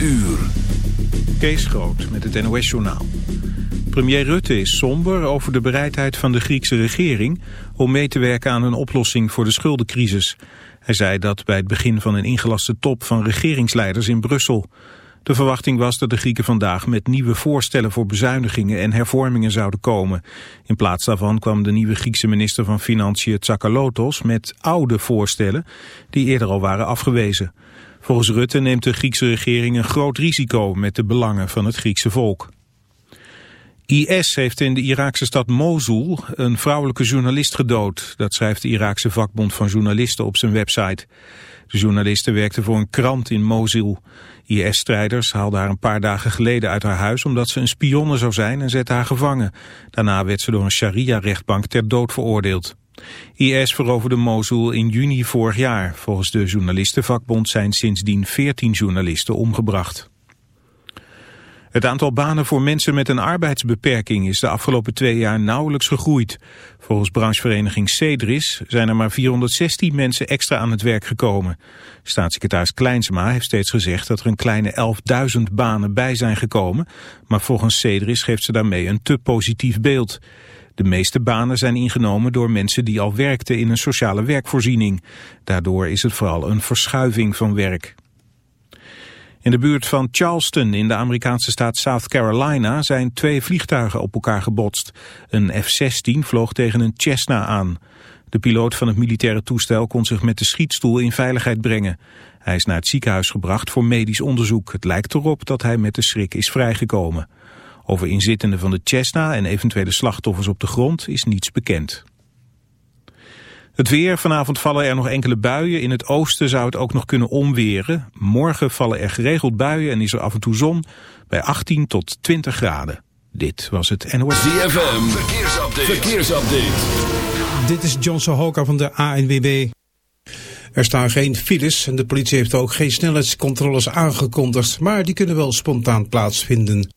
uur. Kees Groot met het NOS-journaal. Premier Rutte is somber over de bereidheid van de Griekse regering... om mee te werken aan een oplossing voor de schuldencrisis. Hij zei dat bij het begin van een ingelaste top van regeringsleiders in Brussel. De verwachting was dat de Grieken vandaag met nieuwe voorstellen voor bezuinigingen en hervormingen zouden komen. In plaats daarvan kwam de nieuwe Griekse minister van Financiën Tsakalotos met oude voorstellen die eerder al waren afgewezen. Volgens Rutte neemt de Griekse regering een groot risico met de belangen van het Griekse volk. IS heeft in de Iraakse stad Mosul een vrouwelijke journalist gedood. Dat schrijft de Iraakse vakbond van journalisten op zijn website. De journaliste werkte voor een krant in Mosul. IS-strijders haalden haar een paar dagen geleden uit haar huis omdat ze een spionne zou zijn en zetten haar gevangen. Daarna werd ze door een sharia-rechtbank ter dood veroordeeld. IS veroverde Mosul in juni vorig jaar. Volgens de journalistenvakbond zijn sindsdien 14 journalisten omgebracht. Het aantal banen voor mensen met een arbeidsbeperking is de afgelopen twee jaar nauwelijks gegroeid. Volgens branchevereniging Cedris zijn er maar 416 mensen extra aan het werk gekomen. Staatssecretaris Kleinsma heeft steeds gezegd dat er een kleine 11.000 banen bij zijn gekomen, maar volgens Cedris geeft ze daarmee een te positief beeld. De meeste banen zijn ingenomen door mensen die al werkten in een sociale werkvoorziening. Daardoor is het vooral een verschuiving van werk. In de buurt van Charleston in de Amerikaanse staat South Carolina zijn twee vliegtuigen op elkaar gebotst. Een F-16 vloog tegen een Cessna aan. De piloot van het militaire toestel kon zich met de schietstoel in veiligheid brengen. Hij is naar het ziekenhuis gebracht voor medisch onderzoek. Het lijkt erop dat hij met de schrik is vrijgekomen. Over inzittenden van de Cessna en eventuele slachtoffers op de grond is niets bekend. Het weer, vanavond vallen er nog enkele buien. In het oosten zou het ook nog kunnen omweren. Morgen vallen er geregeld buien en is er af en toe zon bij 18 tot 20 graden. Dit was het NOS. ZFM, verkeersupdate. verkeersupdate. Dit is Johnson Hoka van de ANWB. Er staan geen files en de politie heeft ook geen snelheidscontroles aangekondigd, maar die kunnen wel spontaan plaatsvinden.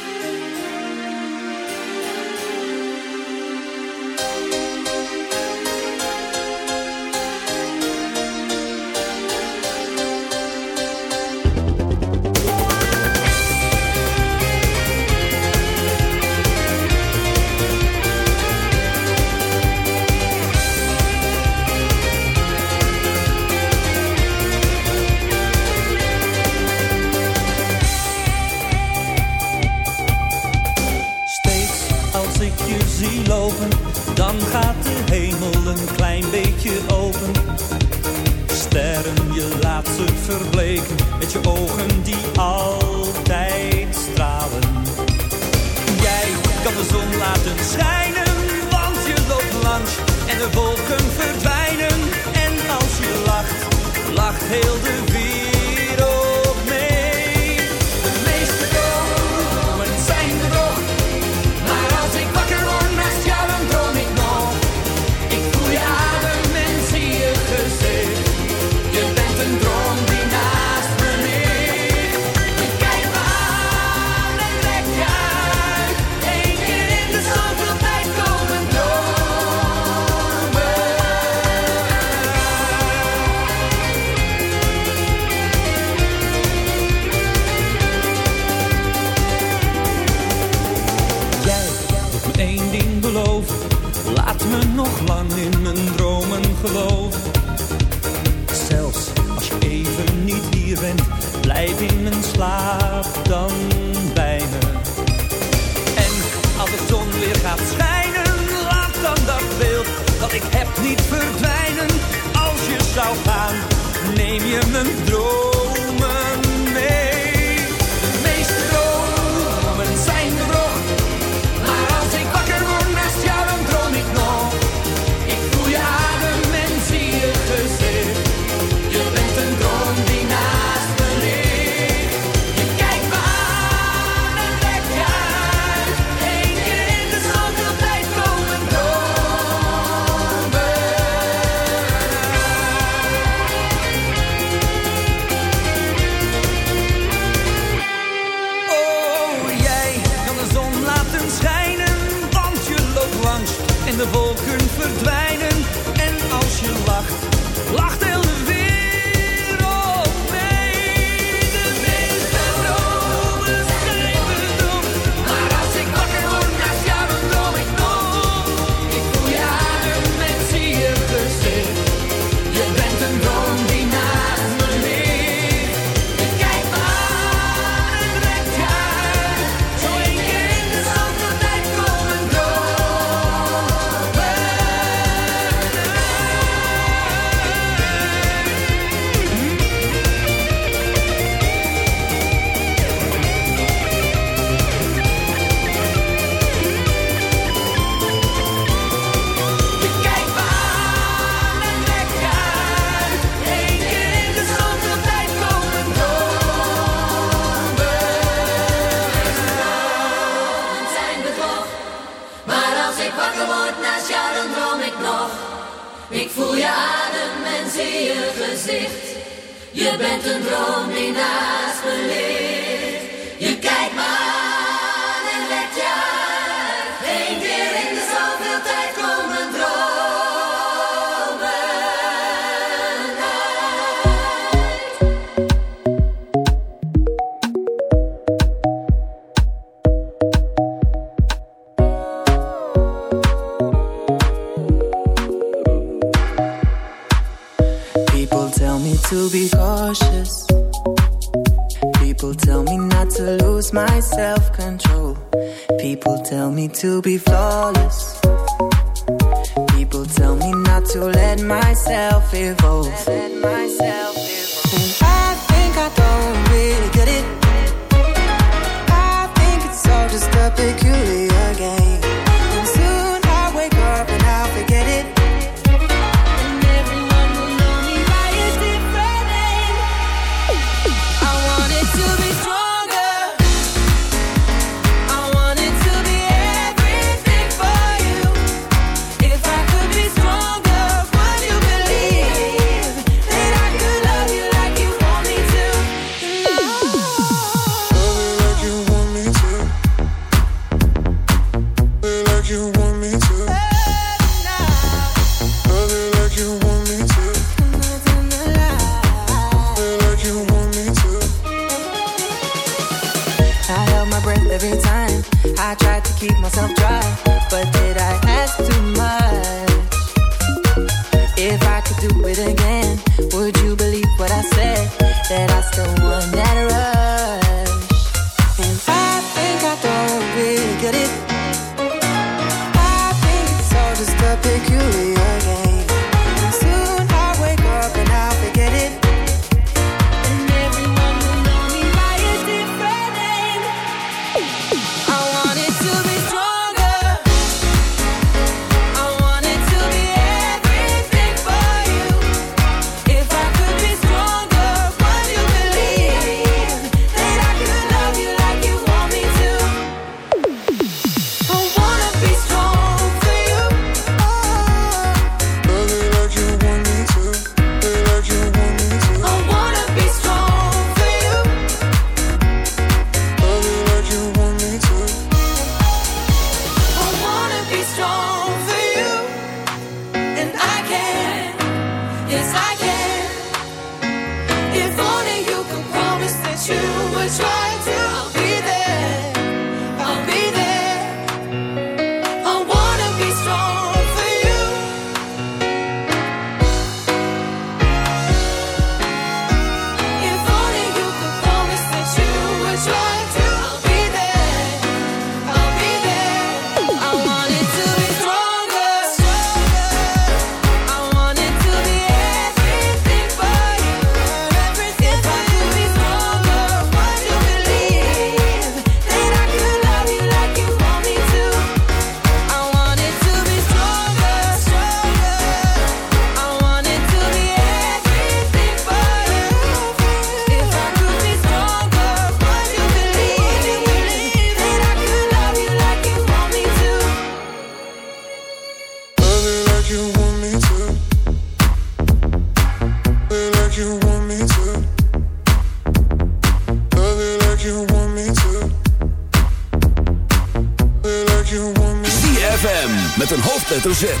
hoofdletter Z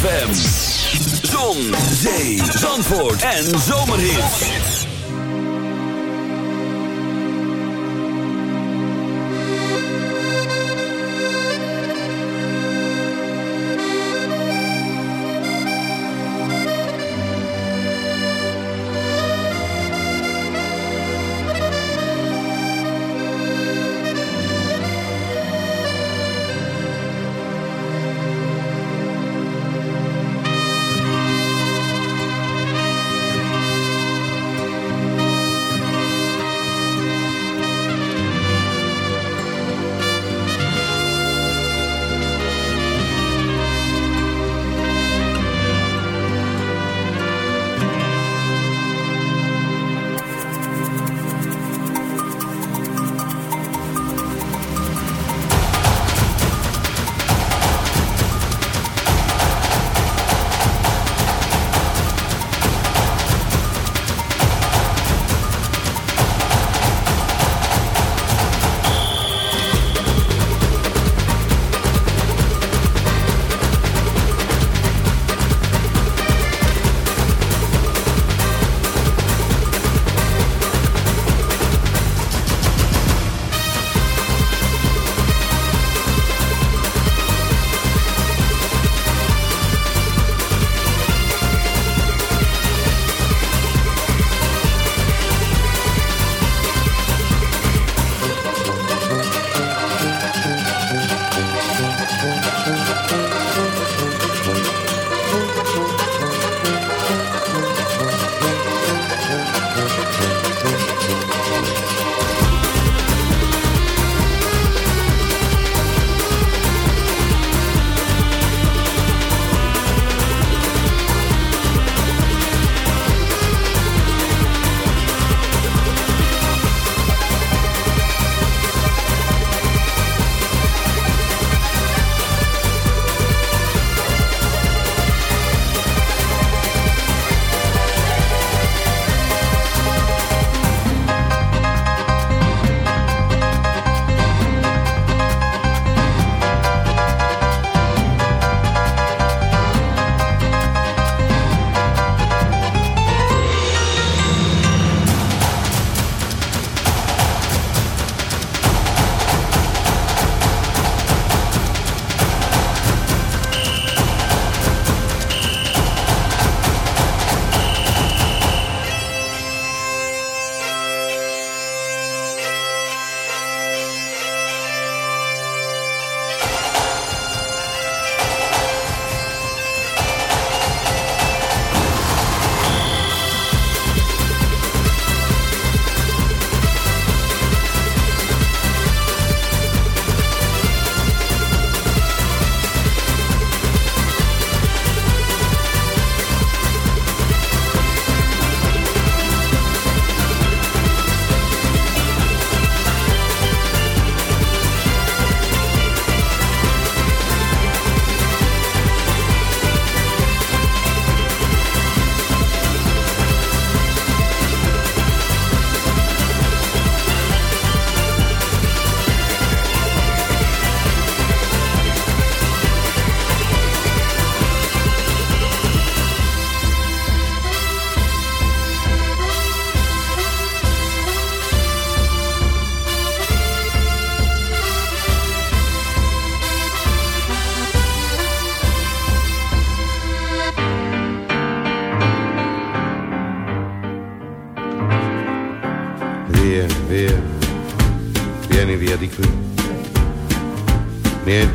ZFM.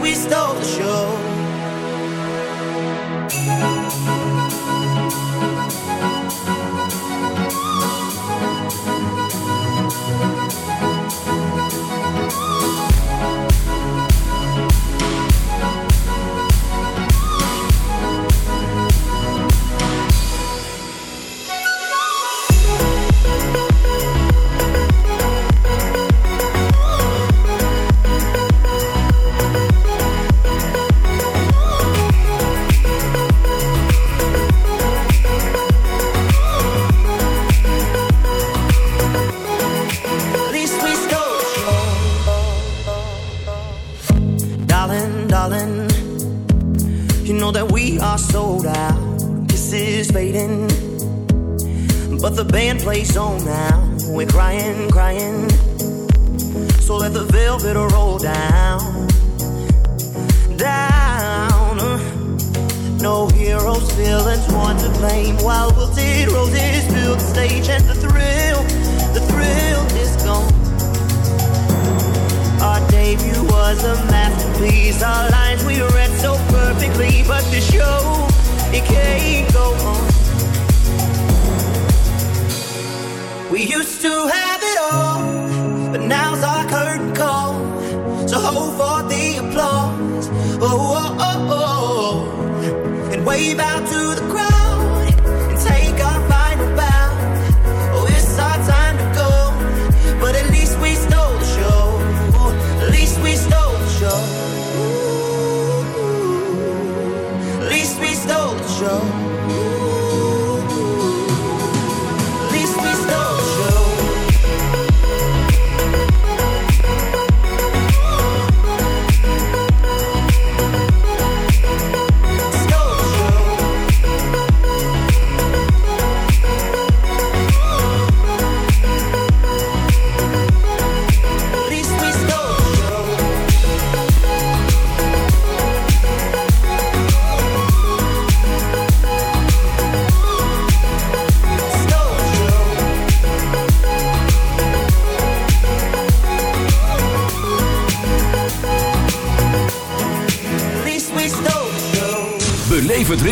we stole the show.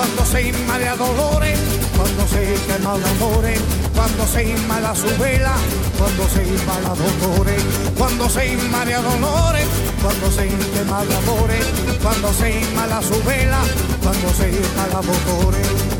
Cuando se inmala dolores, cuando se quema el amores, cuando se inmala su vela, cuando se inmala dolores, cuando se inmala dolores, cuando se quema el amores, cuando se inmala su vela, cuando se inmala dolores.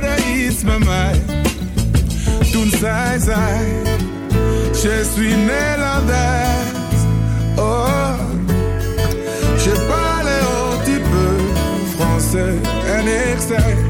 paradijs met mij. Toen zij zei je suis néerlandaise. Oh, je parle un petit peu français. En ik zei.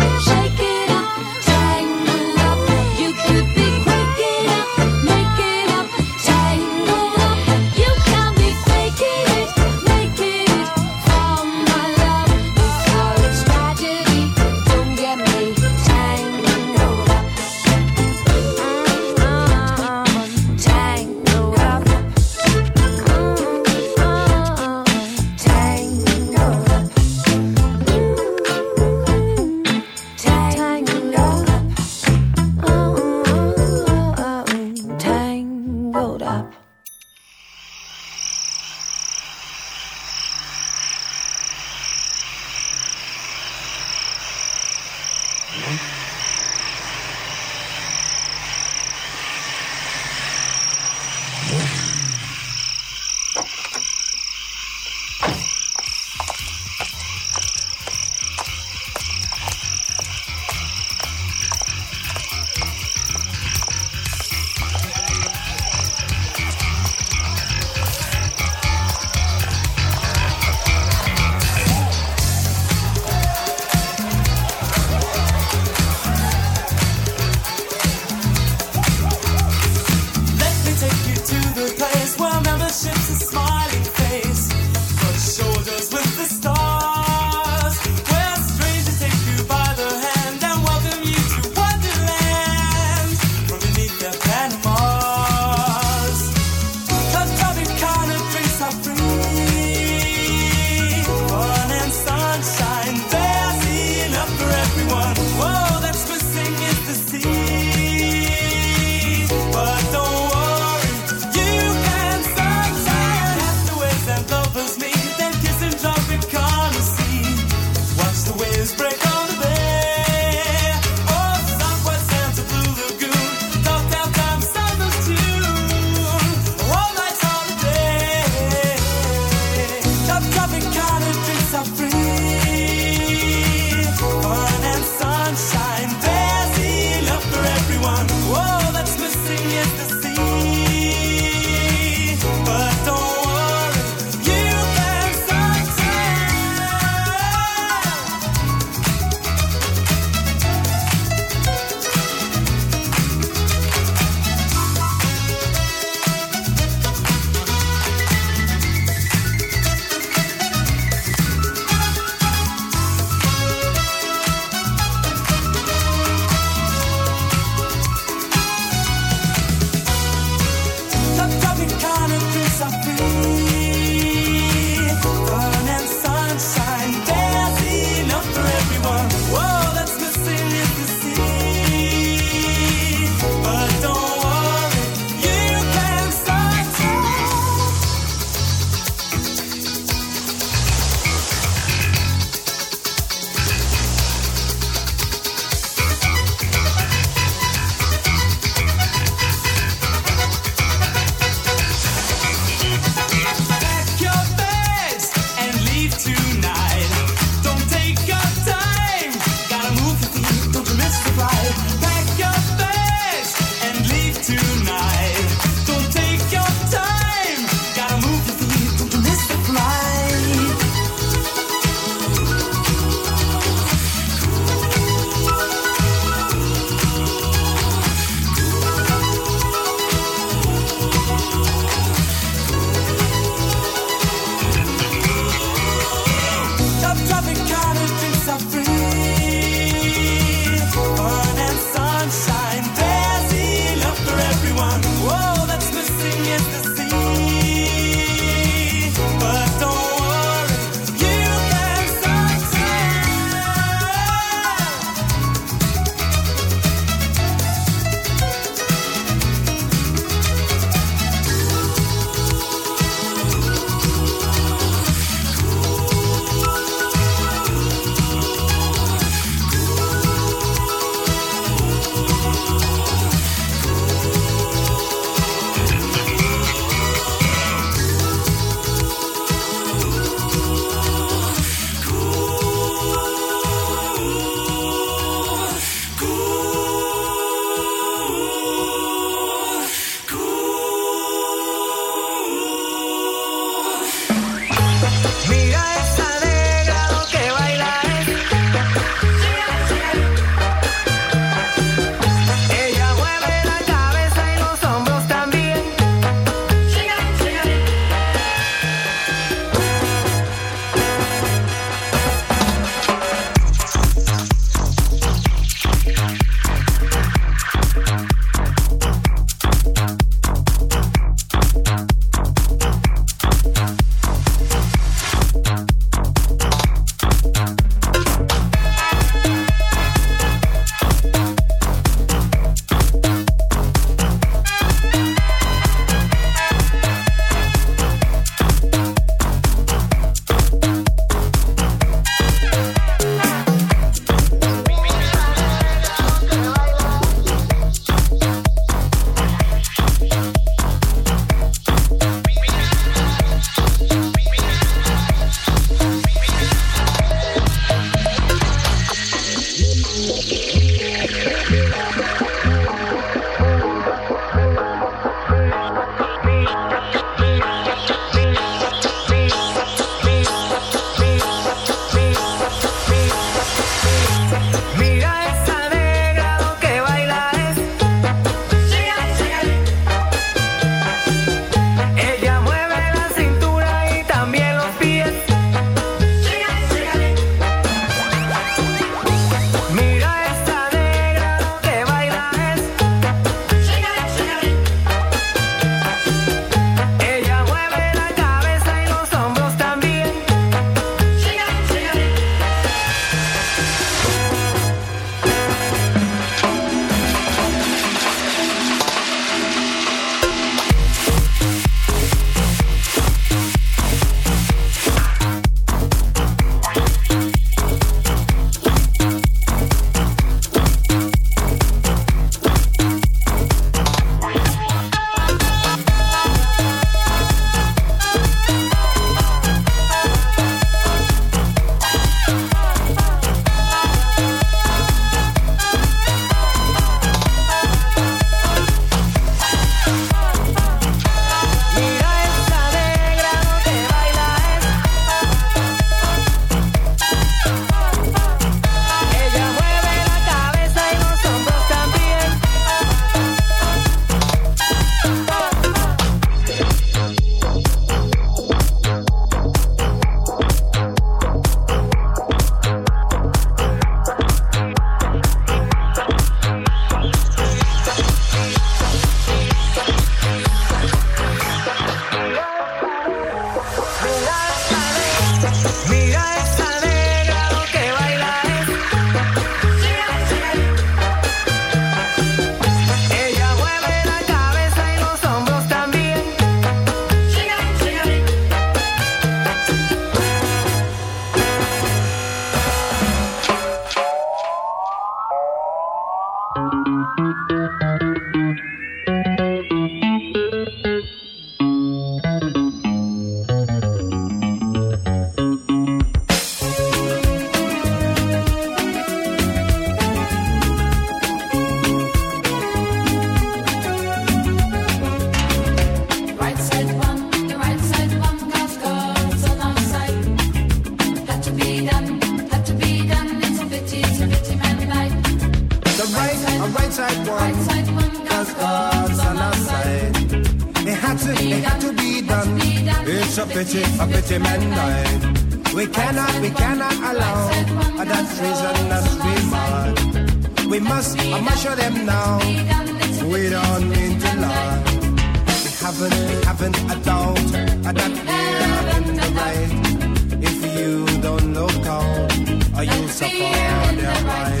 my